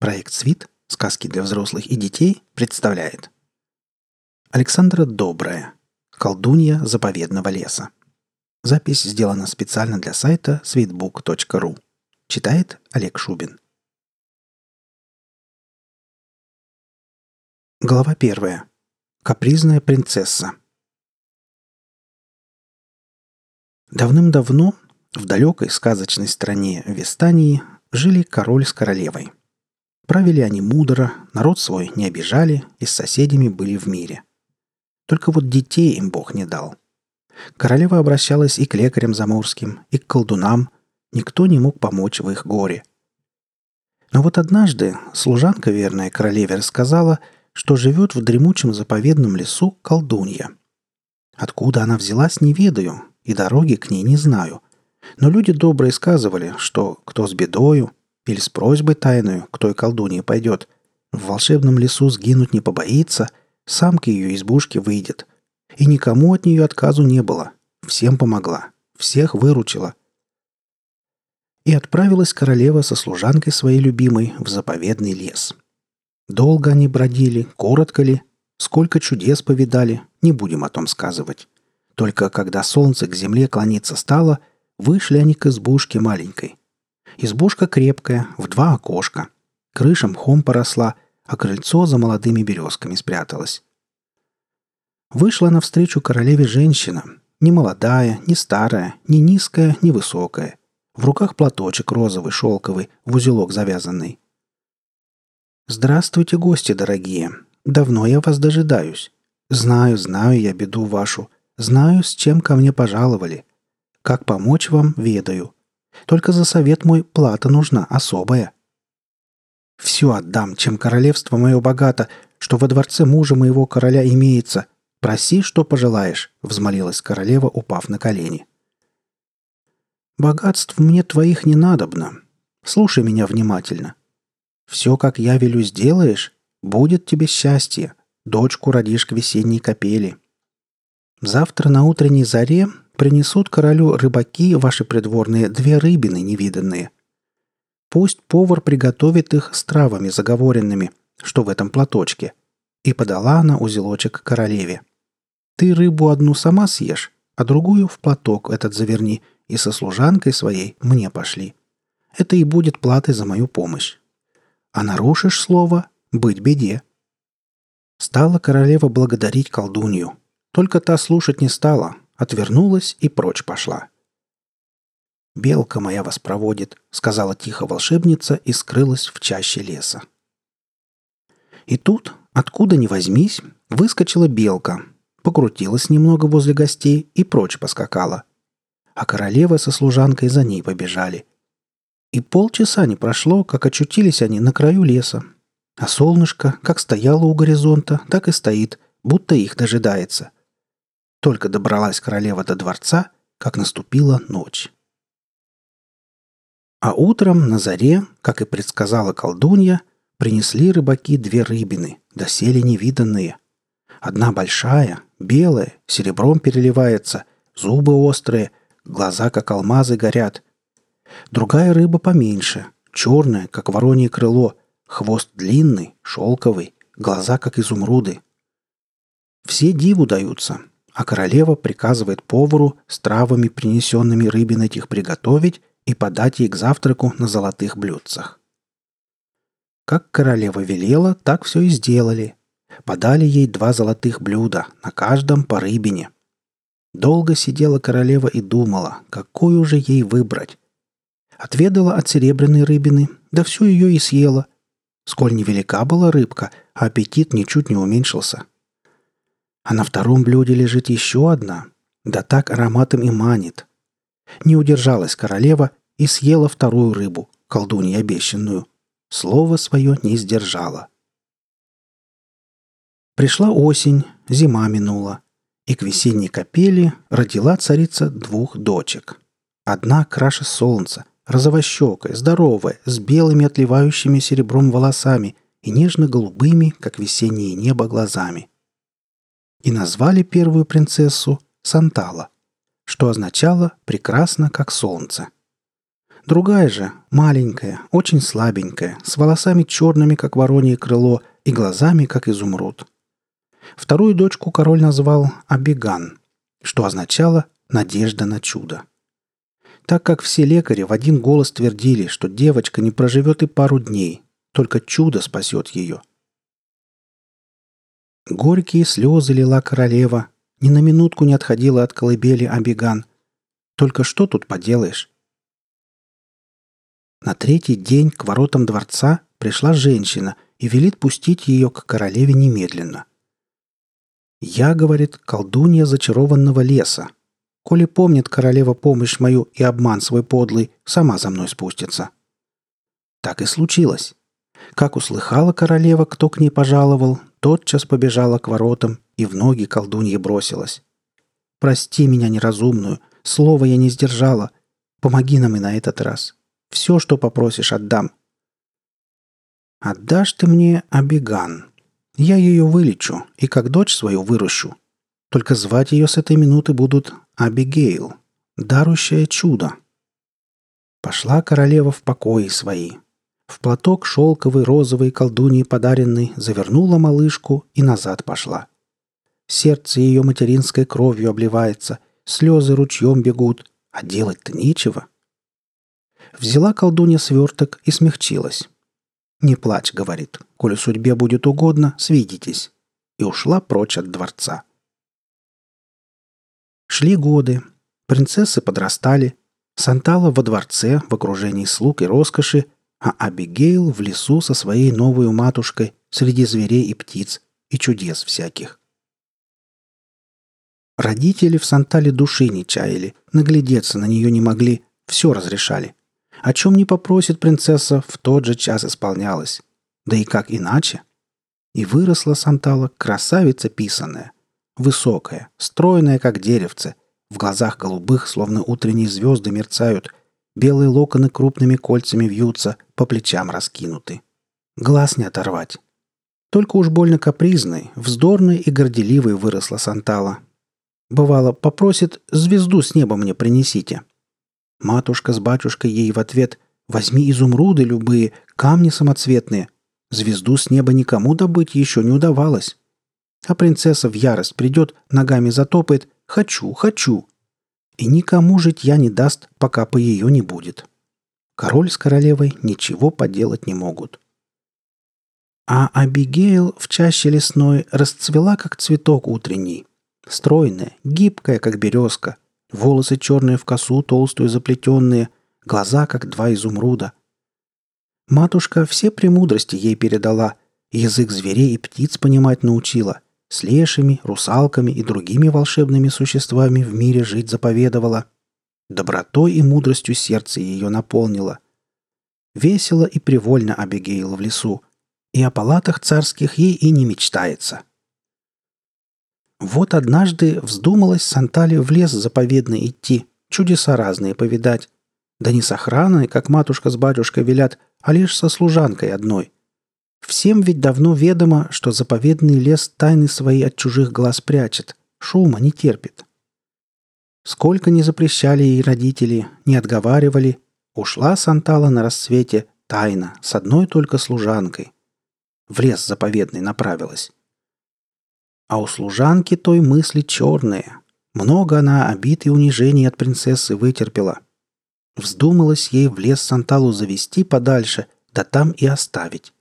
Проект «Свит. Сказки для взрослых и детей» представляет Александра Добрая. Колдунья заповедного леса. Запись сделана специально для сайта sweetbook.ru. Читает Олег Шубин. Глава первая. Капризная принцесса. Давным-давно в далекой сказочной стране Вестании жили король с королевой. Правили они мудро, народ свой не обижали и с соседями были в мире. Только вот детей им Бог не дал. Королева обращалась и к лекарям заморским, и к колдунам. Никто не мог помочь в их горе. Но вот однажды служанка верная королеве рассказала, что живет в дремучем заповедном лесу колдунья. Откуда она взялась, не ведаю, и дороги к ней не знаю. Но люди добрые сказывали, что кто с бедою или с просьбой тайную к той колдунье пойдет, в волшебном лесу сгинуть не побоится, сам к ее избушке выйдет. И никому от нее отказу не было. Всем помогла. Всех выручила. И отправилась королева со служанкой своей любимой в заповедный лес. Долго они бродили, коротко ли, сколько чудес повидали, не будем о том сказывать. Только когда солнце к земле клониться стало, вышли они к избушке маленькой. Избушка крепкая, в два окошка. Крыша мхом поросла, а крыльцо за молодыми березками спряталось. Вышла навстречу королеве женщина, не молодая, не старая, не низкая, не высокая. В руках платочек розовый, шелковый, в узелок завязанный. «Здравствуйте, гости дорогие. Давно я вас дожидаюсь. Знаю, знаю я беду вашу. Знаю, с чем ко мне пожаловали. Как помочь вам, ведаю. Только за совет мой плата нужна особая. Все отдам, чем королевство мое богато, что во дворце мужа моего короля имеется. Проси, что пожелаешь», — взмолилась королева, упав на колени. «Богатств мне твоих не надобно. Слушай меня внимательно. Все, как я велю, сделаешь, будет тебе счастье. Дочку родишь к весенней капели. Завтра на утренней заре принесут королю рыбаки ваши придворные две рыбины невиданные. Пусть повар приготовит их с травами заговоренными, что в этом платочке, и подала она узелочек королеве. Ты рыбу одну сама съешь, а другую в платок этот заверни и со служанкой своей мне пошли. Это и будет платой за мою помощь. А нарушишь слово — быть беде. Стала королева благодарить колдунью, только та слушать не стала, отвернулась и прочь пошла. «Белка моя вас проводит», — сказала тихо волшебница и скрылась в чаще леса. И тут, откуда ни возьмись, выскочила белка, покрутилась немного возле гостей и прочь поскакала. А королева со служанкой за ней побежали. И полчаса не прошло, как очутились они на краю леса. А солнышко, как стояло у горизонта, так и стоит, будто их дожидается — только добралась королева до дворца, как наступила ночь. А утром на заре, как и предсказала колдунья, принесли рыбаки две рыбины, доселе невиданные. Одна большая, белая, серебром переливается, зубы острые, глаза как алмазы горят. Другая рыба поменьше, черная, как воронье крыло, хвост длинный, шелковый, глаза как изумруды. Все диву даются, а королева приказывает повару с травами, принесенными рыбин этих приготовить и подать ей к завтраку на золотых блюдцах. Как королева велела, так все и сделали. Подали ей два золотых блюда, на каждом по рыбине. Долго сидела королева и думала, какую же ей выбрать. Отведала от серебряной рыбины, да всю ее и съела. Сколь невелика была рыбка, а аппетит ничуть не уменьшился. А на втором блюде лежит еще одна. Да так ароматом и манит. Не удержалась королева и съела вторую рыбу, колдунья обещанную. Слово свое не сдержала. Пришла осень, зима минула, и к весенней капели родила царица двух дочек. Одна краше солнца, розовощекая, здоровая, с белыми отливающими серебром волосами и нежно-голубыми, как весеннее небо, глазами и назвали первую принцессу Сантала, что означало «прекрасно, как солнце». Другая же, маленькая, очень слабенькая, с волосами черными, как воронье крыло, и глазами, как изумруд. Вторую дочку король назвал Абиган, что означало «надежда на чудо». Так как все лекари в один голос твердили, что девочка не проживет и пару дней, только чудо спасет ее. Горькие слезы лила королева, ни на минутку не отходила от колыбели Абиган. Только что тут поделаешь? На третий день к воротам дворца пришла женщина и велит пустить ее к королеве немедленно. «Я, — говорит, — колдунья зачарованного леса. Коли помнит королева помощь мою и обман свой подлый, сама за мной спустится». Так и случилось. Как услыхала королева, кто к ней пожаловал, тотчас побежала к воротам и в ноги колдуньи бросилась. «Прости меня неразумную, слова я не сдержала. Помоги нам и на этот раз. Все, что попросишь, отдам». «Отдашь ты мне Абиган. Я ее вылечу и как дочь свою выращу. Только звать ее с этой минуты будут Абигейл, дарущее чудо». Пошла королева в покои свои, в платок шелковый, розовый, колдуньей подаренный, завернула малышку и назад пошла. Сердце ее материнской кровью обливается, слезы ручьем бегут, а делать-то нечего. Взяла колдунья сверток и смягчилась. «Не плачь», — говорит, — «коли судьбе будет угодно, свидитесь». И ушла прочь от дворца. Шли годы. Принцессы подрастали. Сантала во дворце, в окружении слуг и роскоши, а Абигейл в лесу со своей новой матушкой среди зверей и птиц и чудес всяких. Родители в Сантале души не чаяли, наглядеться на нее не могли, все разрешали. О чем не попросит принцесса, в тот же час исполнялось. Да и как иначе? И выросла Сантала красавица писаная, высокая, стройная, как деревце, в глазах голубых, словно утренние звезды мерцают, белые локоны крупными кольцами вьются, по плечам раскинуты. Глаз не оторвать. Только уж больно капризной, вздорной и горделивой выросла Сантала. Бывало, попросит «звезду с неба мне принесите». Матушка с батюшкой ей в ответ «возьми изумруды любые, камни самоцветные». Звезду с неба никому добыть еще не удавалось. А принцесса в ярость придет, ногами затопает «хочу, хочу». И никому житья не даст, пока по ее не будет. Король с королевой ничего поделать не могут. А Абигейл в чаще лесной расцвела, как цветок утренний. Стройная, гибкая, как березка. Волосы черные в косу, толстую заплетенные. Глаза, как два изумруда. Матушка все премудрости ей передала. Язык зверей и птиц понимать научила. С лешими, русалками и другими волшебными существами в мире жить заповедовала – Добротой и мудростью сердце ее наполнило. Весело и привольно Абигейл в лесу, и о палатах царских ей и не мечтается. Вот однажды вздумалась Сантали в лес заповедный идти, чудеса разные повидать. Да не с охраной, как матушка с батюшкой велят, а лишь со служанкой одной. Всем ведь давно ведомо, что заповедный лес тайны свои от чужих глаз прячет, шума не терпит. Сколько не запрещали ей родители, не отговаривали, ушла Сантала на рассвете тайно, с одной только служанкой. В лес заповедный направилась. А у служанки той мысли черные. Много она обид и унижений от принцессы вытерпела. Вздумалось ей в лес Санталу завести подальше, да там и оставить.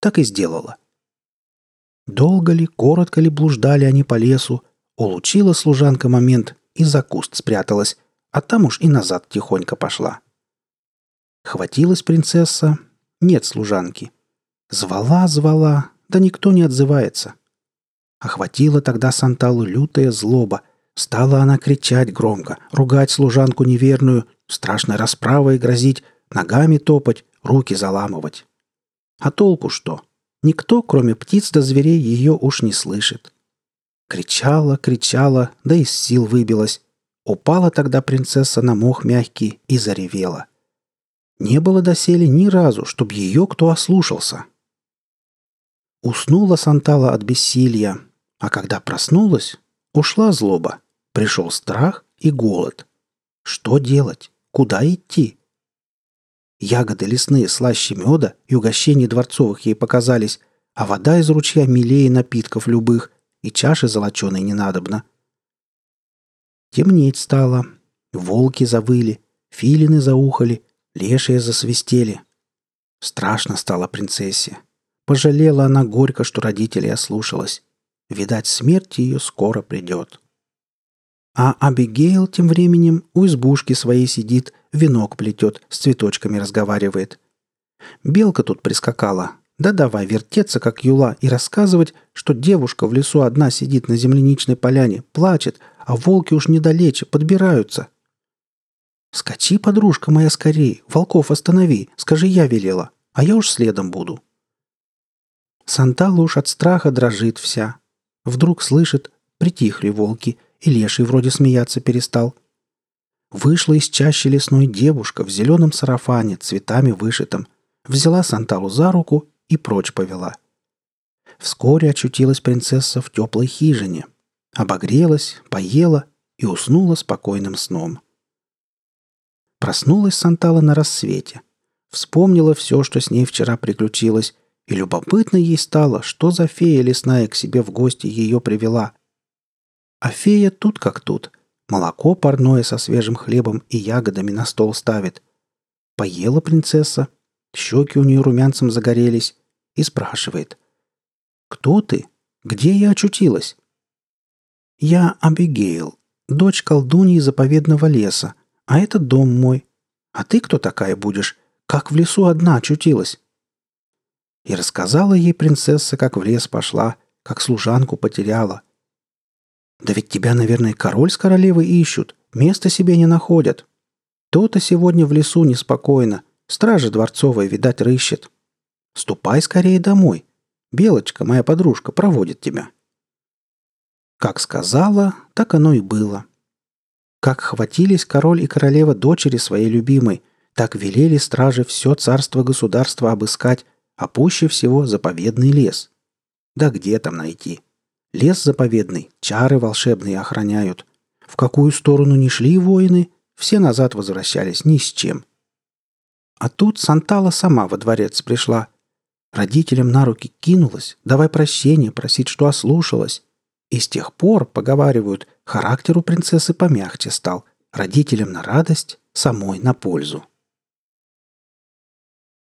Так и сделала. Долго ли, коротко ли блуждали они по лесу, улучила служанка момент, и за куст спряталась, а там уж и назад тихонько пошла. Хватилась принцесса, нет служанки. Звала, звала, да никто не отзывается. Охватила тогда Санталу лютая злоба. Стала она кричать громко, ругать служанку неверную, страшной расправой грозить, ногами топать, руки заламывать. А толку что? Никто, кроме птиц да зверей, ее уж не слышит. Кричала, кричала, да из сил выбилась. Упала тогда принцесса на мох мягкий и заревела. Не было доселе ни разу, чтоб ее кто ослушался. Уснула Сантала от бессилия, а когда проснулась, ушла злоба. Пришел страх и голод. Что делать? Куда идти? Ягоды лесные слаще меда и угощений дворцовых ей показались, а вода из ручья милее напитков любых, и чаши золоченой не надобно. Темнеть стало. Волки завыли, филины заухали, лешие засвистели. Страшно стало принцессе. Пожалела она горько, что родителей ослушалась. Видать, смерть ее скоро придет. А Абигейл тем временем у избушки своей сидит, венок плетет, с цветочками разговаривает. Белка тут прискакала. Да давай вертеться, как юла, и рассказывать, что девушка в лесу одна сидит на земляничной поляне, плачет, а волки уж недалече, подбираются. «Скачи, подружка моя, скорей, волков останови, скажи, я велела, а я уж следом буду». Сантала уж от страха дрожит вся. Вдруг слышит, притихли волки, и леший вроде смеяться перестал. Вышла из чащи лесной девушка в зеленом сарафане, цветами вышитом, взяла Санталу за руку и прочь повела. Вскоре очутилась принцесса в теплой хижине. Обогрелась, поела и уснула спокойным сном. Проснулась Сантала на рассвете. Вспомнила все, что с ней вчера приключилось, и любопытно ей стало, что за фея лесная к себе в гости ее привела. А фея тут как тут. Молоко парное со свежим хлебом и ягодами на стол ставит. Поела принцесса, щеки у нее румянцем загорелись, и спрашивает. «Кто ты? Где я очутилась?» «Я Абигейл, дочь колдуньи заповедного леса, а это дом мой. А ты кто такая будешь? Как в лесу одна очутилась?» И рассказала ей принцесса, как в лес пошла, как служанку потеряла. «Да ведь тебя, наверное, король с королевой ищут, места себе не находят. То-то сегодня в лесу неспокойно, стража дворцовая, видать, рыщет. Ступай скорее домой. Белочка, моя подружка, проводит тебя». Как сказала, так оно и было. Как хватились король и королева дочери своей любимой, так велели стражи все царство-государство обыскать, а пуще всего заповедный лес. Да где там найти? Лес заповедный, чары волшебные охраняют. В какую сторону ни шли воины, все назад возвращались ни с чем. А тут Сантала сама во дворец пришла. Родителям на руки кинулась, давай прощения просить, что ослушалась. И с тех пор, поговаривают, характер у принцессы помягче стал, родителям на радость, самой на пользу.